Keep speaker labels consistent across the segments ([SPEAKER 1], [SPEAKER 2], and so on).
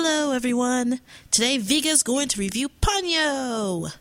[SPEAKER 1] Hello, everyone. Today, Viga's going to review Ponyo.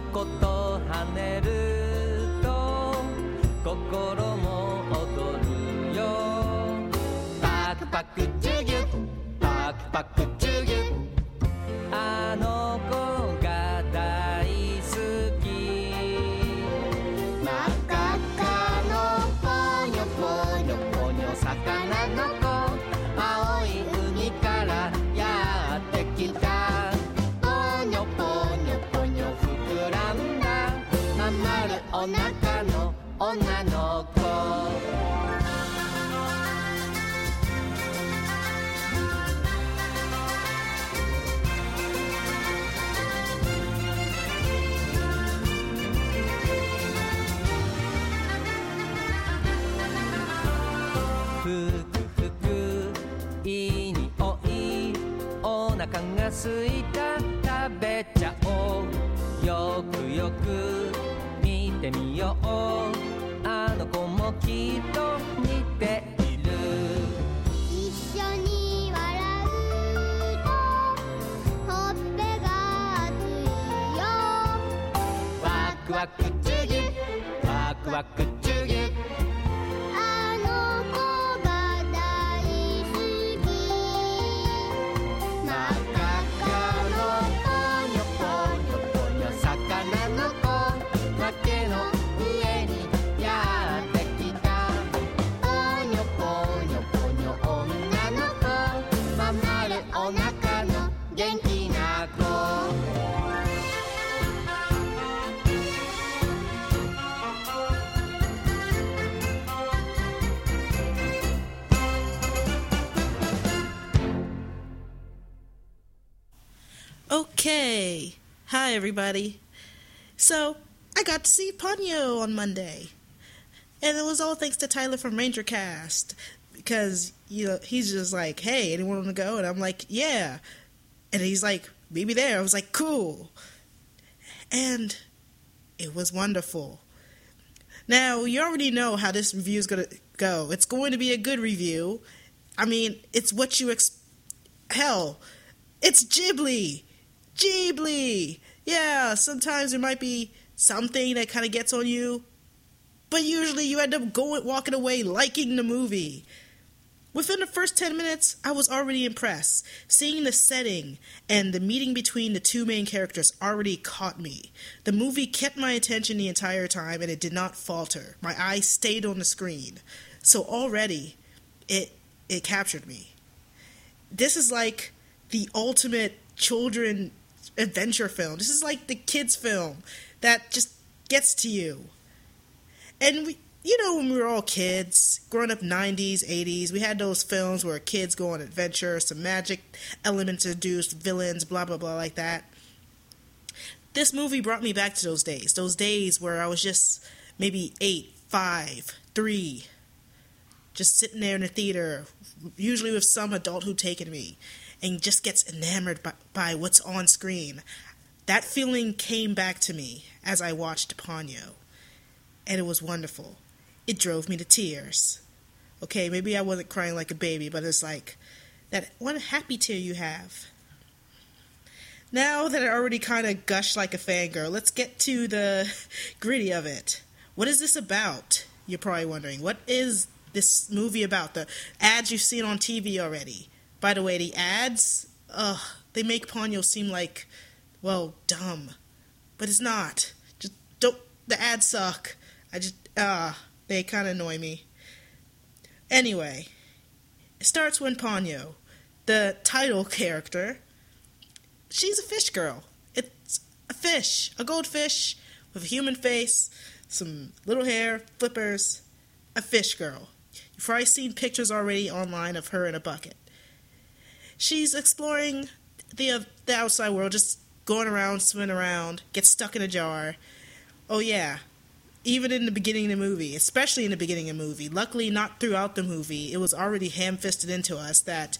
[SPEAKER 2] あ
[SPEAKER 3] の子と跳ねると心も踊るよ。パクパクチュギュパクパクチュギュあの子が大好き。女の子。ふくふくいい匂いお腹がすいた
[SPEAKER 1] Okay. Hi, everybody. So, I got to see Ponyo on Monday. And it was all thanks to Tyler from Ranger Cast. Because, you know, he's just like, hey, anyone want to go? And I'm like, yeah. And he's like, maybe there. I was like, cool. And it was wonderful. Now, you already know how this review is going to go. It's going to be a good review. I mean, it's what you ex. Hell, it's Ghibli! Ghibli! Yeah, sometimes there might be something that kind of gets on you, but usually you end up going walking away liking the movie. Within the first 10 minutes, I was already impressed. Seeing the setting and the meeting between the two main characters already caught me. The movie kept my attention the entire time and it did not falter. My eyes stayed on the screen. So already it it captured me. This is like the ultimate children adventure film. This is like the kids film that just gets to you. And we, you know, when we were all kids, growing up 90s, 80s, we had those films where kids go on adventure, some magic elements introduced, villains, blah, blah, blah, like that. This movie brought me back to those days. Those days where I was just maybe eight, five, three, just sitting there in the theater, usually with some adult who'd taken me, and just gets enamored by, by what's on screen. That feeling came back to me as I watched Ponyo, and it was wonderful. It drove me to tears. Okay, maybe I wasn't crying like a baby, but it's like that one happy tear you have. Now that I already kind of gushed like a fangirl, let's get to the gritty of it. What is this about? You're probably wondering. What is this movie about? The ads you've seen on TV already. By the way, the ads, ugh, they make Ponyo seem like, well, dumb. But it's not. Just don't. The ads suck. I just, ah, they kind of annoy me. Anyway, it starts when Ponyo, the title character, she's a fish girl. It's a fish, a goldfish with a human face, some little hair, flippers, a fish girl. You've probably seen pictures already online of her in a bucket. She's exploring the uh, the outside world, just going around, swimming around, gets stuck in a jar. Oh yeah, even in the beginning of the movie, especially in the beginning of the movie. Luckily, not throughout the movie. It was already ham-fisted into us that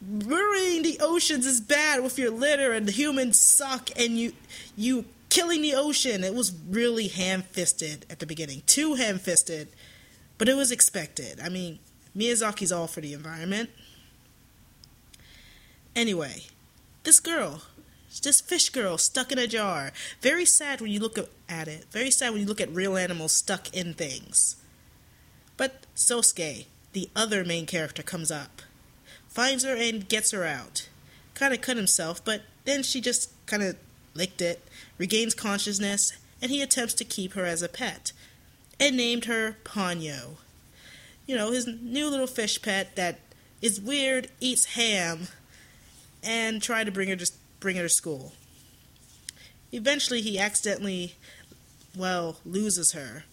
[SPEAKER 1] burying the oceans is bad with your litter, and the humans suck, and you you killing the ocean. It was really ham-fisted at the beginning, too ham-fisted, but it was expected. I mean, Miyazaki's all for the environment. Anyway, this girl, this fish girl stuck in a jar. Very sad when you look at it. Very sad when you look at real animals stuck in things. But Sosuke, the other main character, comes up, finds her and gets her out. Kind of cut himself, but then she just kind of licked it, regains consciousness, and he attempts to keep her as a pet, and named her Ponyo. You know, his new little fish pet that is weird, eats ham, and try to bring her to bring her to school. Eventually, he accidentally, well, loses her.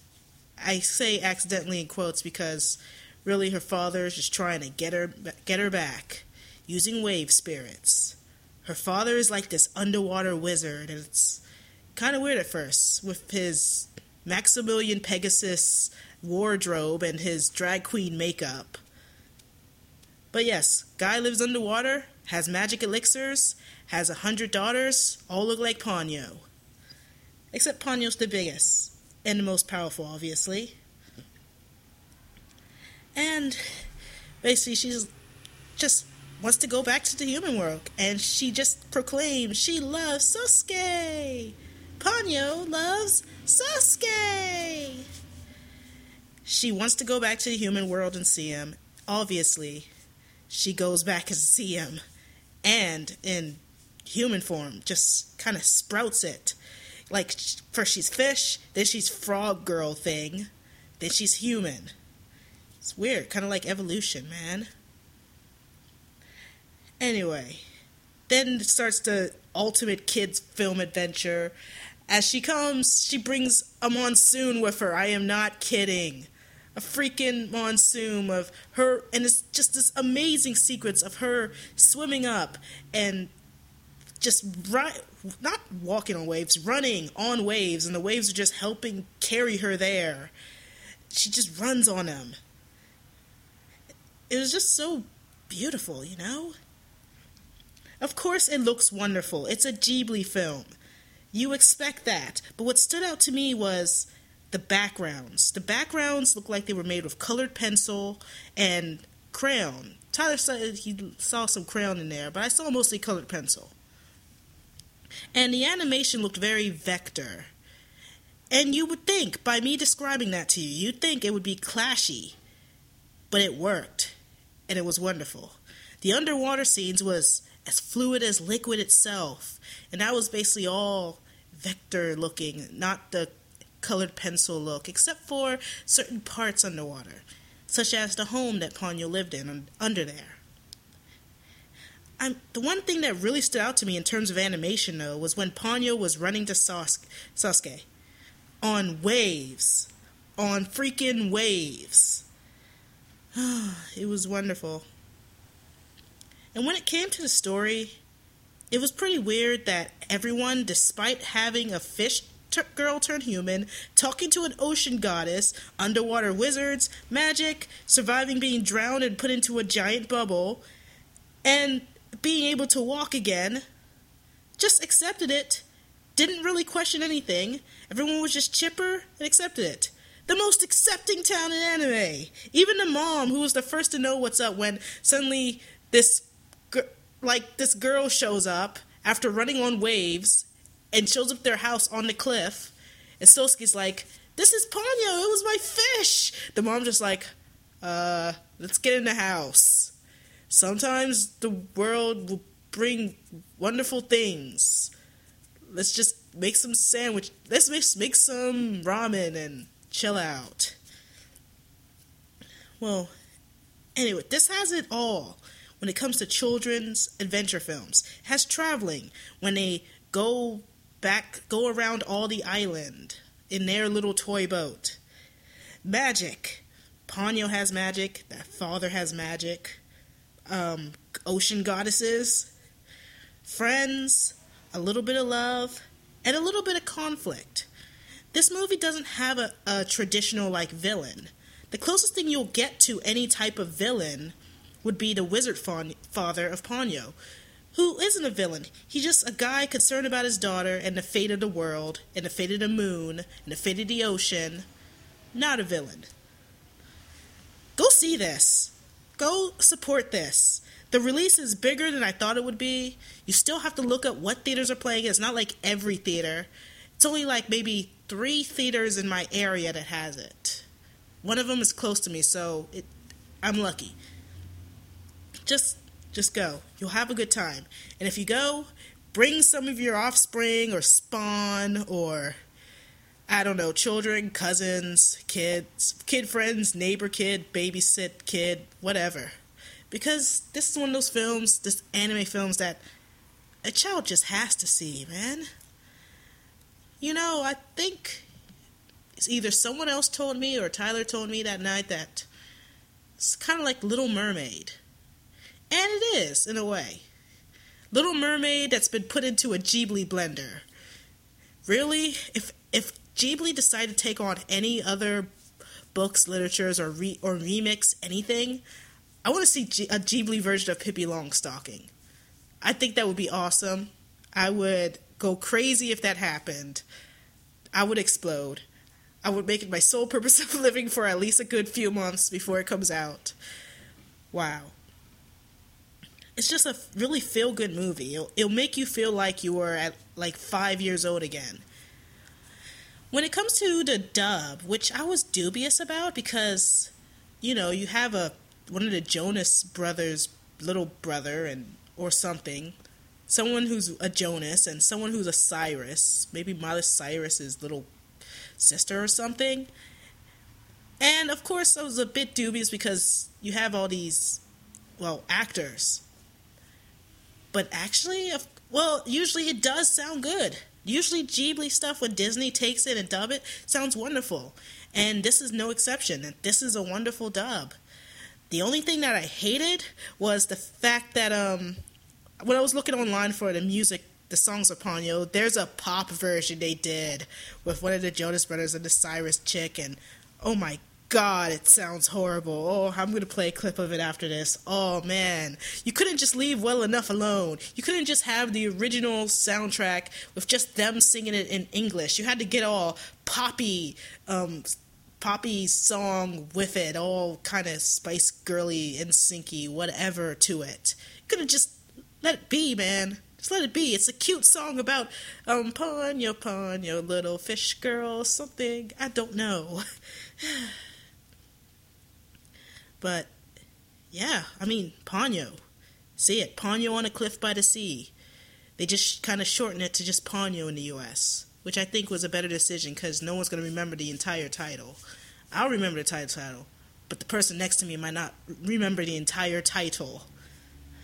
[SPEAKER 1] I say accidentally in quotes because really her father is just trying to get her get her back using wave spirits. Her father is like this underwater wizard, and it's kind of weird at first with his Maximilian Pegasus wardrobe and his drag queen makeup. But yes, guy lives underwater, has magic elixirs, has a hundred daughters, all look like Ponyo. Except Ponyo's the biggest and the most powerful, obviously. And basically, she's just wants to go back to the human world, and she just proclaims she loves Sosuke. Ponyo loves Sosuke. She wants to go back to the human world and see him. Obviously, she goes back and see him, and in human form, just kind of sprouts it. Like first she's fish, then she's frog girl thing, then she's human. It's weird, kind of like evolution, man. Anyway, then starts the ultimate kids film adventure. As she comes, she brings a monsoon with her. I am not kidding. A freaking monsoon of her, and it's just this amazing sequence of her swimming up and just right, not walking on waves, running on waves, and the waves are just helping carry her there. She just runs on them. It was just so beautiful, you know? Of course, it looks wonderful. It's a Ghibli film. You expect that. But what stood out to me was the backgrounds. The backgrounds looked like they were made with colored pencil and crayon. Tyler said he saw some crayon in there, but I saw mostly colored pencil. And the animation looked very vector. And you would think, by me describing that to you, you'd think it would be clashy. But it worked. And it was wonderful. The underwater scenes was as fluid as liquid itself. And that was basically all vector looking, not the colored pencil look, except for certain parts underwater, such as the home that Ponyo lived in under there. I'm, the one thing that really stood out to me in terms of animation, though, was when Ponyo was running to Sas- Sasuke on waves, on freaking waves. it was wonderful. And when it came to the story, it was pretty weird that everyone, despite having a fish t- girl turned human, talking to an ocean goddess, underwater wizards, magic, surviving being drowned and put into a giant bubble, and being able to walk again, just accepted it, didn't really question anything. Everyone was just chipper and accepted it. The most accepting town in anime. Even the mom, who was the first to know what's up when suddenly this like this girl shows up after running on waves and shows up their house on the cliff, and Sosuke's like, "This is Ponyo. It was my fish." The mom just like, "Uh, let's get in the house." Sometimes the world will bring wonderful things. Let's just make some sandwich. Let's make, make some ramen and chill out. Well, anyway, this has it all. when it comes to children's adventure films. It has traveling when they go back, go around all the island in their little toy boat. Magic. Ponyo has magic. That father has magic. Um, ocean goddesses. Friends. A little bit of love. And a little bit of conflict. This movie doesn't have a, a traditional like villain. The closest thing you'll get to any type of villain would be the wizard fa- father of Ponyo, who isn't a villain. He's just a guy concerned about his daughter and the fate of the world, and the fate of the moon, and the fate of the ocean. Not a villain. Go see this. Go support this. The release is bigger than I thought it would be. You still have to look up what theaters are playing. It's not like every theater. It's only like maybe three theaters in my area that has it. One of them is close to me, so it, I'm lucky. Just just go. You'll have a good time. And if you go, bring some of your offspring or spawn or I don't know, children, cousins, kids, kid friends, neighbor kid, babysit kid, whatever. Because this is one of those films, this anime films that a child just has to see, man. You know, I think it's either someone else told me or Tyler told me that night that it's kind of like Little Mermaid. And it is, in a way. Little Mermaid that's been put into a Ghibli blender. Really? If if Ghibli decided to take on any other books, literatures, or re- or remix anything, I want to see G- a Ghibli version of Pippi Longstocking. I think that would be awesome. I would go crazy if that happened. I would explode. I would make it my sole purpose of living for at least a good few months before it comes out. Wow it's just a really feel good movie. It'll, it'll make you feel like you were at like five years old again. When it comes to the dub, which I was dubious about because, you know, you have a one of the Jonas brothers' little brother and or something, someone who's a Jonas and someone who's a Cyrus, maybe Miley Cyrus's little sister or something. And of course, I was a bit dubious because you have all these, well, actors but actually, well, usually it does sound good. Usually, Ghibli stuff when Disney takes it and dub it sounds wonderful, and this is no exception. This is a wonderful dub. The only thing that I hated was the fact that um, when I was looking online for the music, the songs of Ponyo, there's a pop version they did with one of the Jonas Brothers and the Cyrus chick, and oh my God, it sounds horrible. Oh, I'm going to play a clip of it after this. Oh, man. You couldn't just leave well enough alone. You couldn't just have the original soundtrack with just them singing it in English. You had to get all poppy, um, poppy song with it, all kind of spice girly and syncy, whatever to it. You could have just let it be, man. Just let it be. It's a cute song about um Ponyo Ponyo little fish girl something. I don't know. But yeah, I mean, Ponyo. See it, Ponyo on a cliff by the sea. They just kind of shortened it to just Ponyo in the US, which I think was a better decision because no one's going to remember the entire title. I'll remember the title title, but the person next to me might not remember the entire title.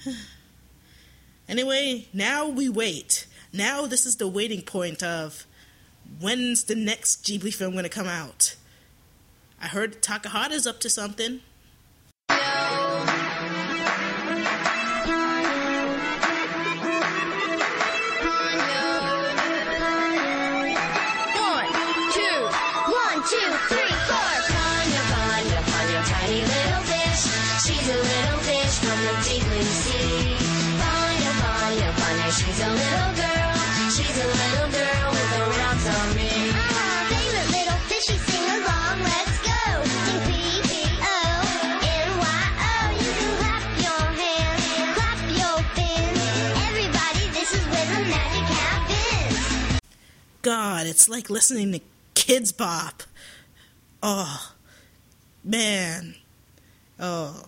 [SPEAKER 1] anyway, now we wait. Now this is the waiting point of when's the next Ghibli film going to come out? I heard Takahata's up to something.
[SPEAKER 2] She's a little girl. She's a little girl with a rock on me. Favorite little fishy, sing along, let's go. Sing P P O N Y O. You can clap your hands, clap your fins. Everybody, this is where the magic happens.
[SPEAKER 1] God, it's like listening to Kidz Bop. Oh, man. Oh.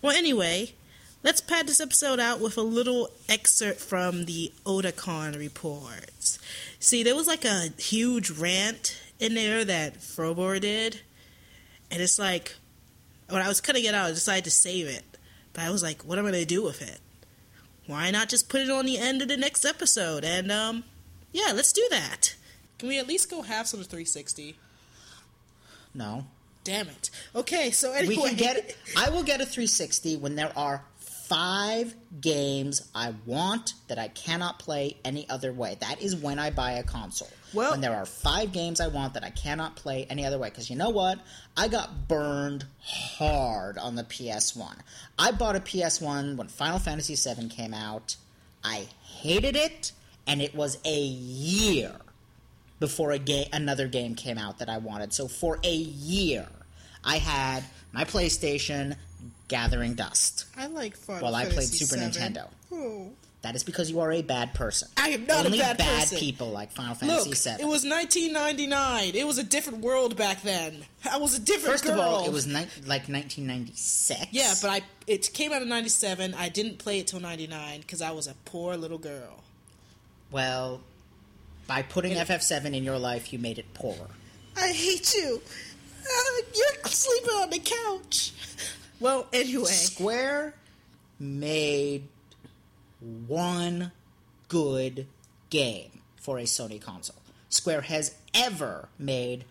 [SPEAKER 1] Well, anyway, let's pad this episode out with a little excerpt from the Otakon reports. See, there was like a huge rant in there that Frobor did, and it's like, when I was cutting it out, I decided to save it. But I was like, what am I going to do with it? Why not just put it on the end of the next episode? And, um, yeah, let's do that. Can we at least go halves of the 360?
[SPEAKER 4] No.
[SPEAKER 1] Damn it. Okay, so anyway.
[SPEAKER 4] We can get I will get a 360 when there are five games I want that I cannot play any other way. That is when I buy a console.
[SPEAKER 1] Well-
[SPEAKER 4] when there are five games I want that I cannot play any other way. Because you know what? I got burned hard on the PS1. I bought a PS1 when Final Fantasy VII came out. I hated it, and it was a year before a another game came out that I wanted. So for a year, I had my PlayStation gathering dust.
[SPEAKER 1] I like Final
[SPEAKER 4] While I played Super
[SPEAKER 1] VII.
[SPEAKER 4] Nintendo.
[SPEAKER 1] Oh.
[SPEAKER 4] That is because you are a bad person.
[SPEAKER 1] I am not a
[SPEAKER 4] Only
[SPEAKER 1] bad person.
[SPEAKER 4] people like Final
[SPEAKER 1] Look,
[SPEAKER 4] Fantasy VII.
[SPEAKER 1] it was 1999. It was a different world back then. I was a different
[SPEAKER 4] First
[SPEAKER 1] girl.
[SPEAKER 4] of all, it was ni- like 1996.
[SPEAKER 1] Yeah, but I it came out in 97. I didn't play it till 99 because I was a poor little girl.
[SPEAKER 4] Well, by putting FF7 in your life, you made it poorer.
[SPEAKER 1] I hate you. Uh, you're sleeping on the couch. Well, anyway.
[SPEAKER 4] Square made one good game for a Sony console. Square has ever made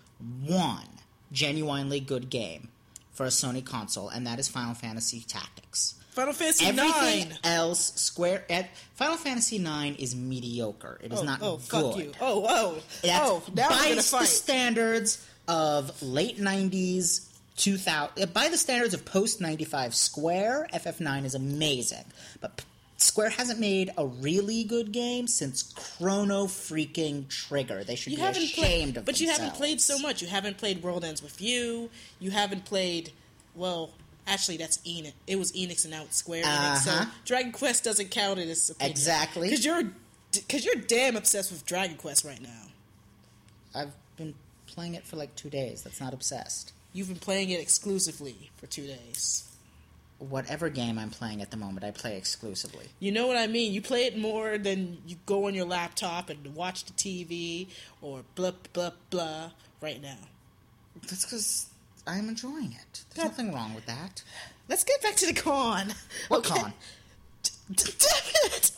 [SPEAKER 4] one genuinely good game for a Sony console, and that is Final Fantasy Tactics.
[SPEAKER 1] Final Fantasy
[SPEAKER 4] Everything
[SPEAKER 1] 9.
[SPEAKER 4] else, Square, eh, Final Fantasy Nine is mediocre. It is
[SPEAKER 1] Oh,
[SPEAKER 4] not
[SPEAKER 1] oh,
[SPEAKER 4] good.
[SPEAKER 1] fuck you. Oh, oh.
[SPEAKER 4] That's
[SPEAKER 1] oh, now we're going to
[SPEAKER 4] the standards of late 90s, 2000, uh, by the standards of post 95 Square, FF9 is amazing. But Square hasn't made a really good game since Chrono freaking Trigger. They should
[SPEAKER 1] you
[SPEAKER 4] be
[SPEAKER 1] haven't
[SPEAKER 4] ashamed
[SPEAKER 1] played,
[SPEAKER 4] of
[SPEAKER 1] but you haven't played so much. You haven't played World Ends with You. You haven't played, well, actually, that's Enix. It was Enix and now it's Square Enix. So
[SPEAKER 4] Uh-huh.
[SPEAKER 1] Dragon Quest doesn't count in this opinion.
[SPEAKER 4] Exactly.
[SPEAKER 1] Because you're, because you're damn obsessed with Dragon Quest right now.
[SPEAKER 4] I've been playing it for like two days. That's not obsessed.
[SPEAKER 1] You've been playing it exclusively for two days.
[SPEAKER 4] Whatever game I'm playing at the moment, I play exclusively.
[SPEAKER 1] You know what I mean? You play it more than you go on your laptop and watch the TV or blah blah blah right now.
[SPEAKER 4] That's because I'm enjoying it. There's
[SPEAKER 1] God.
[SPEAKER 4] nothing wrong with that.
[SPEAKER 1] Let's get back to the con.
[SPEAKER 4] What con?
[SPEAKER 1] D- damn it!